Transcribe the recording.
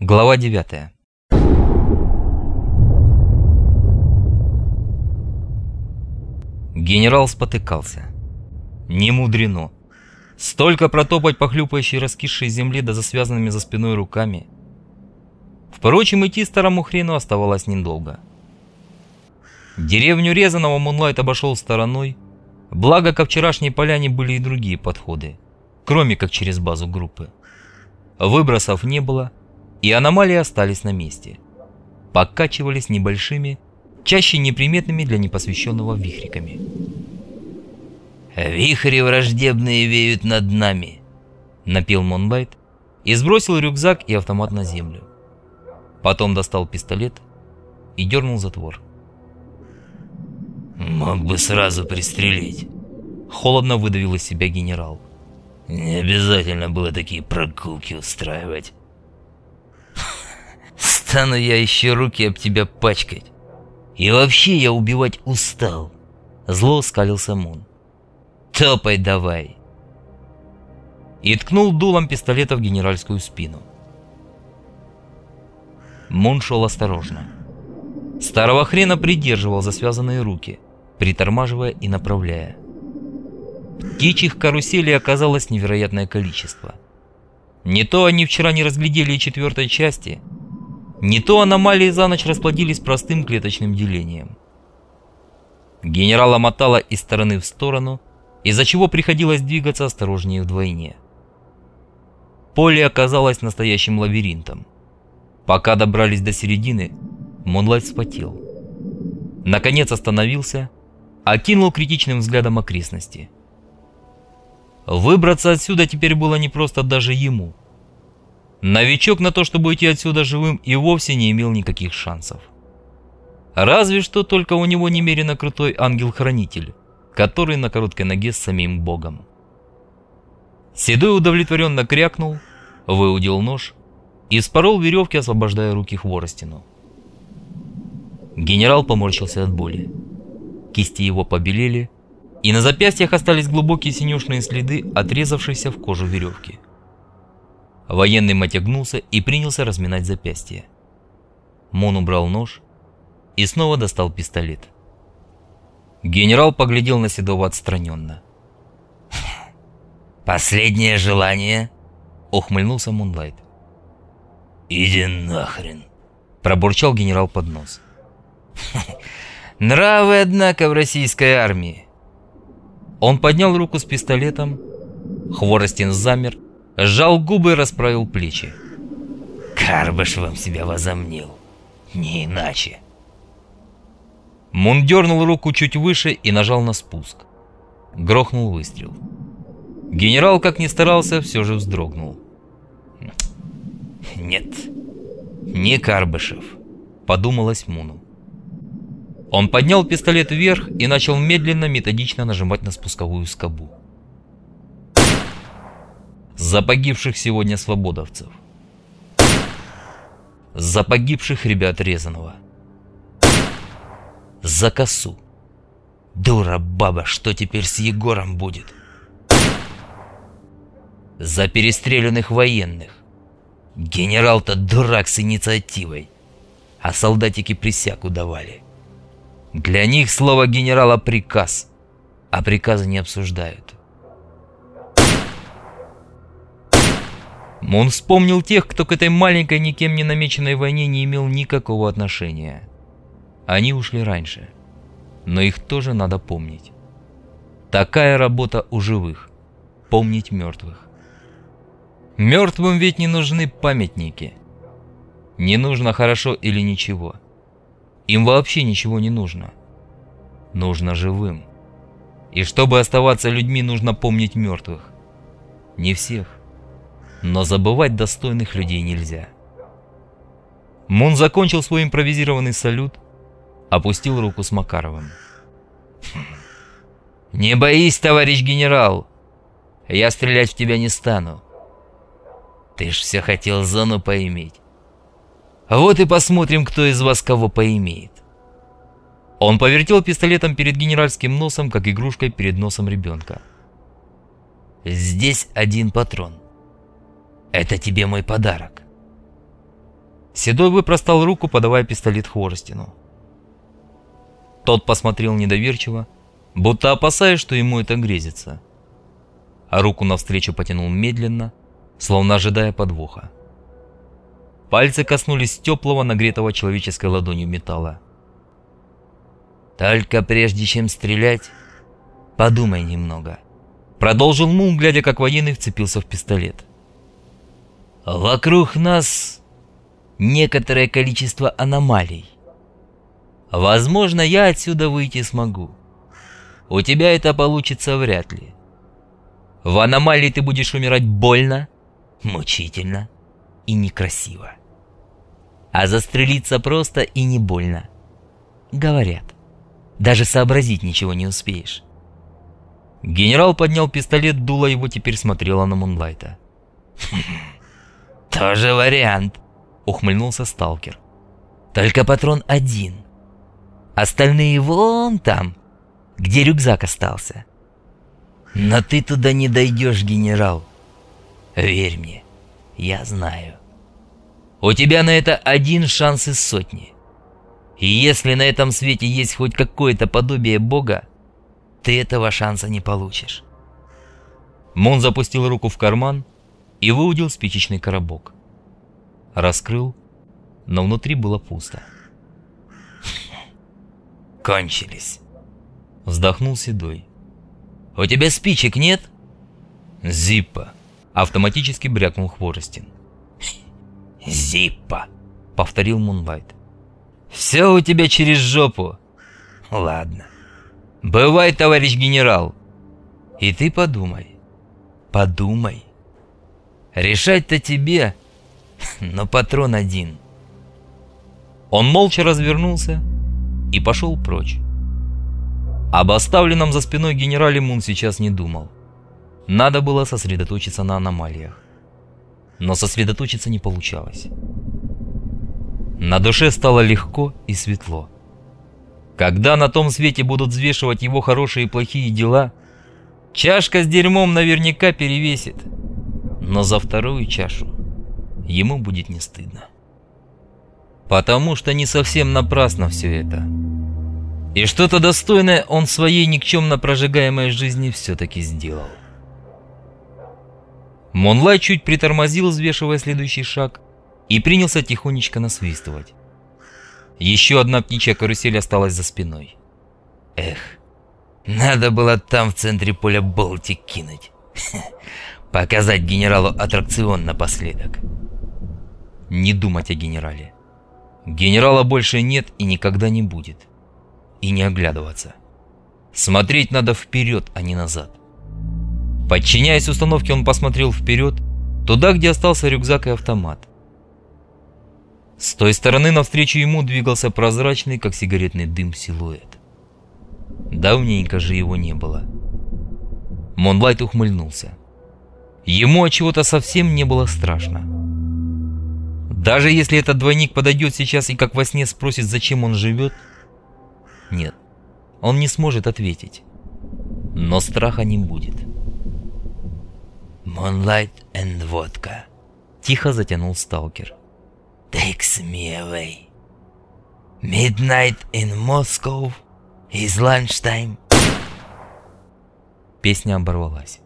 Глава 9 Генерал спотыкался. Не мудрено. Столько протопать по хлюпающей раскисшей земле да за связанными за спиной руками. Впрочем, идти старому хрену оставалось недолго. Деревню Резаного Мунлайт обошел стороной, благо ко вчерашней поляне были и другие подходы, кроме как через базу группы. Выбросов не было, и аномалии остались на месте. Покачивались небольшими, чаще неприметными для непосвященного вихриками. «Вихри враждебные веют над нами», — напел Монбайт и сбросил рюкзак и автомат на землю. Потом достал пистолет и дернул затвор. «Мог бы сразу пристрелить», — холодно выдавил из себя генерал. «Не обязательно было такие прогулки устраивать». «Стану я еще руки об тебя пачкать. И вообще я убивать устал», — зло скалился Мун. «Топай давай!» И ткнул дулом пистолета в генеральскую спину. Мун шел осторожно. Старого хрена придерживал за связанные руки, притормаживая и направляя. Птичьих каруселей оказалось невероятное количество. Не то они вчера не разглядели четвертой части, не то аномалии за ночь расплодились простым клеточным делением. Генерала мотала из стороны в сторону, из-за чего приходилось двигаться осторожнее вдвойне. Поле оказалось настоящим лабиринтом. Пока добрались до середины, Монлайт вспотел. Наконец остановился, окинул критичным взглядом окрестности. Выбраться отсюда теперь было непросто даже ему. Новичок на то, чтобы уйти отсюда живым, и вовсе не имел никаких шансов. Разве что только у него немерено крутой ангел-хранитель, который на короткой ноге с самим богом. Седой удовлетворенно крякнул, выудил нож и спорол веревки, освобождая руки хворостину. Генерал поморщился от боли. Кисти его побелели, и на запястьях остались глубокие синюшные следы, отрезавшиеся в кожу веревки. Военный мотягнулся и принялся разминать запястье. Мон убрал нож и снова достал пистолет. Генерал поглядел на Седова отстраненно. «Последнее желание?» — ухмыльнулся Мунлайт. «Иди нахрен!» — пробурчал генерал под нос. «Нравы, однако, в российской армии!» Он поднял руку с пистолетом, Хворостин замер, сжал губы и расправил плечи. «Карбыш вам себя возомнил, не иначе!» Мун дернул руку чуть выше и нажал на спуск. Грохнул выстрел. Генерал, как ни старался, все же вздрогнул. «Нет, не Карбышев», — подумалось Муну. Он поднял пистолет вверх и начал медленно, методично нажимать на спусковую скобу. За погибших сегодня свободовцев. За погибших ребят Резаного. За косу. Дура баба, что теперь с Егором будет? За перестрелянных военных. Генерал-то дурак с инициативой, а солдатики присягу давали. Для них слово генерала приказ, а приказы не обсуждают. Мун вспомнил тех, кто к этой маленькой, никем не намеченной войне не имел никакого отношения. Они ушли раньше, но их тоже надо помнить. Такая работа у живых – помнить мертвых. Мертвым ведь не нужны памятники. Не нужно хорошо или ничего. Им вообще ничего не нужно. Нужно живым. И чтобы оставаться людьми, нужно помнить мертвых. Не всех. Но забывать достойных людей нельзя. Мун закончил свой импровизированный салют, опустил руку с Макаровым. «Не боись, товарищ генерал! Я стрелять в тебя не стану. Ты ж все хотел зону поиметь. Вот и посмотрим, кто из вас кого поимеет. Он повертел пистолетом перед генеральским носом, как игрушкой перед носом ребенка. Здесь один патрон. Это тебе мой подарок. Седой выпростал руку, подавая пистолет Хворостину. Тот посмотрел недоверчиво, будто опасаясь, что ему это грезится. А руку навстречу потянул медленно, словно ожидая подвоха. Пальцы коснулись теплого, нагретого человеческой ладонью металла. «Только прежде чем стрелять, подумай немного», — продолжил Мун, глядя, как военный вцепился в пистолет. «Вокруг нас некоторое количество аномалий. Возможно, я отсюда выйти смогу. У тебя это получится вряд ли. В аномалии ты будешь умирать больно, мучительно и некрасиво. А застрелиться просто и не больно. Говорят. Даже сообразить ничего не успеешь. Генерал поднял пистолет, дуло его теперь смотрело на Мунлайта. «Тоже вариант», — ухмыльнулся сталкер. «Только патрон один. Остальные вон там, где рюкзак остался. Но ты туда не дойдешь, генерал. Верь мне, я знаю. У тебя на это один шанс из сотни. И если на этом свете есть хоть какое-то подобие Бога, ты этого шанса не получишь. Мон запустил руку в карман и выудил спичечный коробок. Раскрыл, но внутри было пусто. «Кончились», — вздохнул Седой. «У тебя спичек нет?» «Зиппа», — автоматически брякнул Хворостин. «Зиппа», — повторил Мунлайт. «Все у тебя через жопу». «Ладно». «Бывай, товарищ генерал». «И ты подумай. Подумай. Решать-то тебе, но патрон один». Он молча развернулся и пошел прочь. Об оставленном за спиной генерале Мун сейчас не думал. Надо было сосредоточиться на аномалиях. Но сосредоточиться не получалось. На душе стало легко и светло. Когда на том свете будут взвешивать его хорошие и плохие дела, чашка с дерьмом наверняка перевесит. Но за вторую чашу ему будет не стыдно. Потому что не совсем напрасно все это. И что-то достойное он своей никчемно прожигаемой жизни все-таки сделал. Монлай чуть притормозил, взвешивая следующий шаг, и принялся тихонечко насвистывать. Еще одна птичья карусель осталась за спиной. Эх, надо было там в центре поля болтик кинуть. Показать генералу аттракцион напоследок. Не думать о генерале. Генерала больше нет и никогда не будет. И не оглядываться. Смотреть надо вперед, а не назад. Подчиняясь установке, он посмотрел вперед, туда, где остался рюкзак и автомат. С той стороны навстречу ему двигался прозрачный, как сигаретный дым, силуэт. Давненько же его не было. Монлайт ухмыльнулся. Ему от чего-то совсем не было страшно. Даже если этот двойник подойдет сейчас и как во сне спросит, зачем он живет, нет, он не сможет ответить. Но страха не будет. «Moonlight and vodka», — тихо затянул сталкер. «Takes me away. Midnight in Moscow is lunchtime». Песня оборвалась.